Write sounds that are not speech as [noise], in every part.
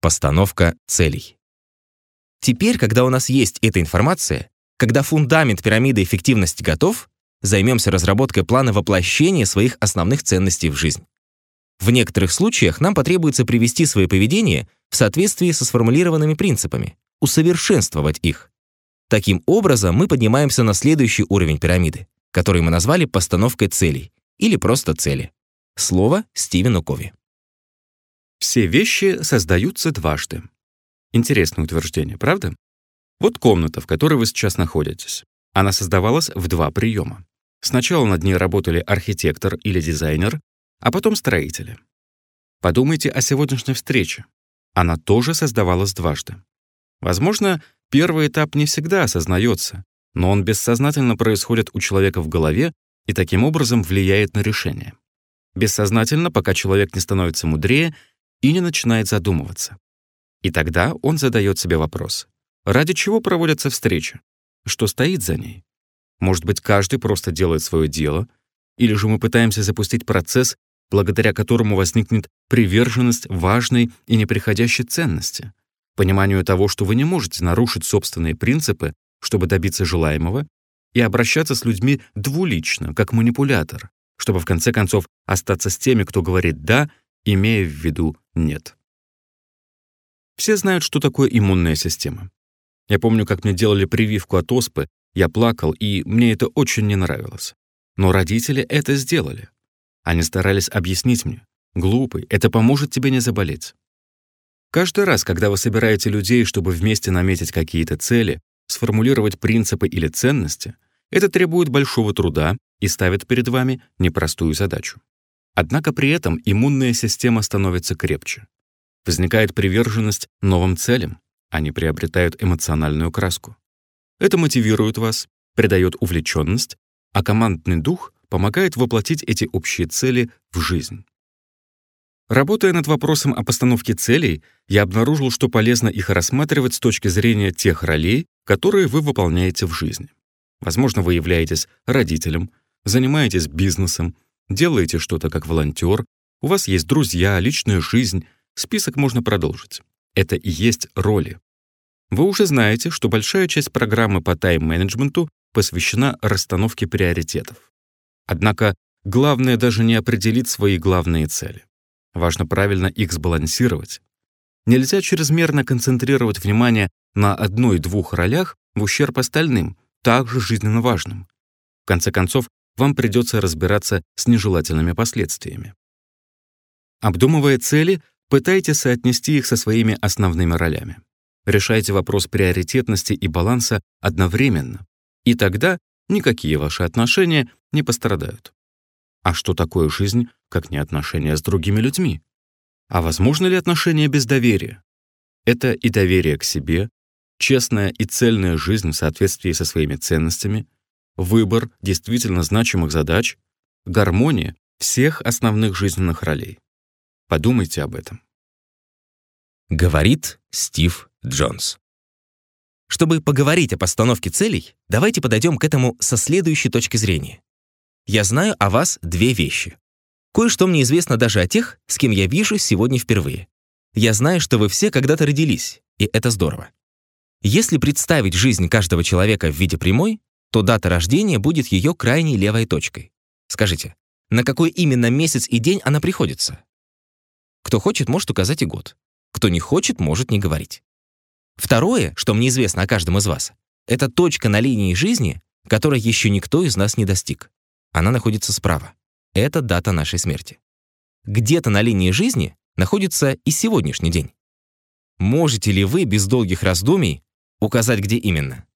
Постановка целей. Теперь, когда у нас есть эта информация, когда фундамент пирамиды эффективности готов, займемся разработкой плана воплощения своих основных ценностей в жизнь. В некоторых случаях нам потребуется привести свое поведение в соответствии со сформулированными принципами, усовершенствовать их. Таким образом, мы поднимаемся на следующий уровень пирамиды, который мы назвали постановкой целей или просто цели. Слово Стивену Кови. Все вещи создаются дважды. Интересное утверждение, правда? Вот комната, в которой вы сейчас находитесь. Она создавалась в два приема. Сначала над ней работали архитектор или дизайнер, а потом строители. Подумайте о сегодняшней встрече. Она тоже создавалась дважды. Возможно, первый этап не всегда осознается, но он бессознательно происходит у человека в голове и таким образом влияет на решение. Бессознательно, пока человек не становится мудрее и не начинает задумываться. И тогда он задает себе вопрос. Ради чего проводятся встречи? Что стоит за ней? Может быть, каждый просто делает свое дело? Или же мы пытаемся запустить процесс, благодаря которому возникнет приверженность важной и неприходящей ценности, пониманию того, что вы не можете нарушить собственные принципы, чтобы добиться желаемого, и обращаться с людьми двулично, как манипулятор, чтобы в конце концов остаться с теми, кто говорит «да», имея в виду «нет». Все знают, что такое иммунная система. Я помню, как мне делали прививку от оспы, я плакал, и мне это очень не нравилось. Но родители это сделали. Они старались объяснить мне. «Глупый, это поможет тебе не заболеть». Каждый раз, когда вы собираете людей, чтобы вместе наметить какие-то цели, сформулировать принципы или ценности, это требует большого труда и ставит перед вами непростую задачу. Однако при этом иммунная система становится крепче. Возникает приверженность новым целям, они приобретают эмоциональную краску. Это мотивирует вас, придает увлеченность, а командный дух помогает воплотить эти общие цели в жизнь. Работая над вопросом о постановке целей, я обнаружил, что полезно их рассматривать с точки зрения тех ролей, которые вы выполняете в жизни. Возможно, вы являетесь родителем, занимаетесь бизнесом, делаете что-то как волонтер, у вас есть друзья, личная жизнь, список можно продолжить. Это и есть роли. Вы уже знаете, что большая часть программы по тайм-менеджменту посвящена расстановке приоритетов. Однако главное даже не определить свои главные цели. Важно правильно их сбалансировать. Нельзя чрезмерно концентрировать внимание на одной-двух ролях в ущерб остальным, также жизненно важным. В конце концов, вам придется разбираться с нежелательными последствиями. Обдумывая цели, пытайтесь соотнести их со своими основными ролями. Решайте вопрос приоритетности и баланса одновременно, и тогда никакие ваши отношения не пострадают. А что такое жизнь, как не отношения с другими людьми? А возможно ли отношения без доверия? Это и доверие к себе, честная и цельная жизнь в соответствии со своими ценностями, выбор действительно значимых задач, гармония всех основных жизненных ролей. Подумайте об этом. Говорит Стив Джонс. Чтобы поговорить о постановке целей, давайте подойдем к этому со следующей точки зрения. Я знаю о вас две вещи. Кое-что мне известно даже о тех, с кем я вижу сегодня впервые. Я знаю, что вы все когда-то родились, и это здорово. Если представить жизнь каждого человека в виде прямой, то дата рождения будет ее крайней левой точкой. Скажите, на какой именно месяц и день она приходится? Кто хочет, может указать и год. Кто не хочет, может не говорить. Второе, что мне известно о каждом из вас, это точка на линии жизни, которой еще никто из нас не достиг. Она находится справа. Это дата нашей смерти. Где-то на линии жизни находится и сегодняшний день. Можете ли вы без долгих раздумий указать, где именно?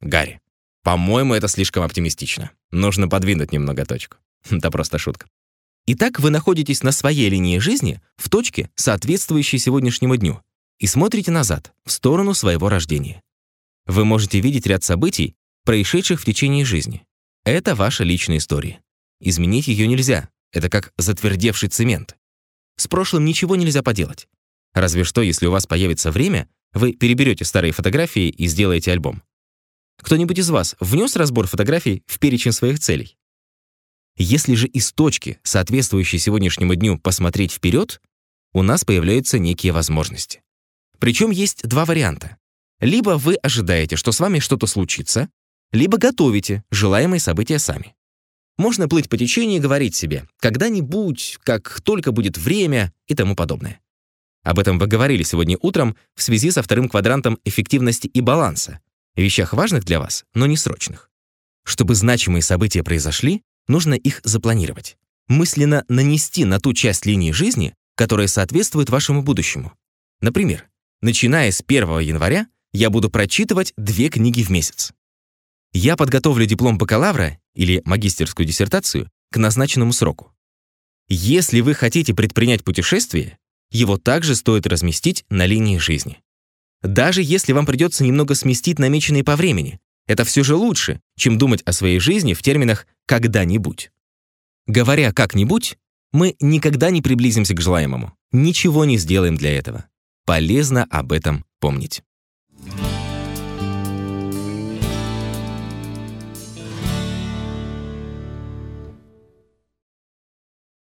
Гарри. По-моему, это слишком оптимистично. Нужно подвинуть немного точку. [laughs] Это просто шутка. Итак, вы находитесь на своей линии жизни в точке, соответствующей сегодняшнему дню, и смотрите назад, в сторону своего рождения. Вы можете видеть ряд событий, происшедших в течение жизни. Это ваша личная история. Изменить ее нельзя. Это как затвердевший цемент. С прошлым ничего нельзя поделать. Разве что, если у вас появится время, вы переберете старые фотографии и сделаете альбом. Кто-нибудь из вас внес разбор фотографий в перечень своих целей? Если же из точки, соответствующей сегодняшнему дню, посмотреть вперед, у нас появляются некие возможности. Причем есть два варианта. Либо вы ожидаете, что с вами что-то случится, либо готовите желаемые события сами. Можно плыть по течению и говорить себе «когда-нибудь», «как только будет время» и тому подобное. Об этом вы говорили сегодня утром в связи со вторым квадрантом эффективности и баланса, вещах важных для вас, но не срочных. Чтобы значимые события произошли, нужно их запланировать. Мысленно нанести на ту часть линии жизни, которая соответствует вашему будущему. Например, начиная с 1 января я буду прочитывать две книги в месяц. Я подготовлю диплом бакалавра или магистерскую диссертацию к назначенному сроку. Если вы хотите предпринять путешествие, его также стоит разместить на линии жизни. Даже если вам придется немного сместить намеченные по времени, это все же лучше, чем думать о своей жизни в терминах «когда-нибудь». Говоря «как-нибудь», мы никогда не приблизимся к желаемому, ничего не сделаем для этого. Полезно об этом помнить.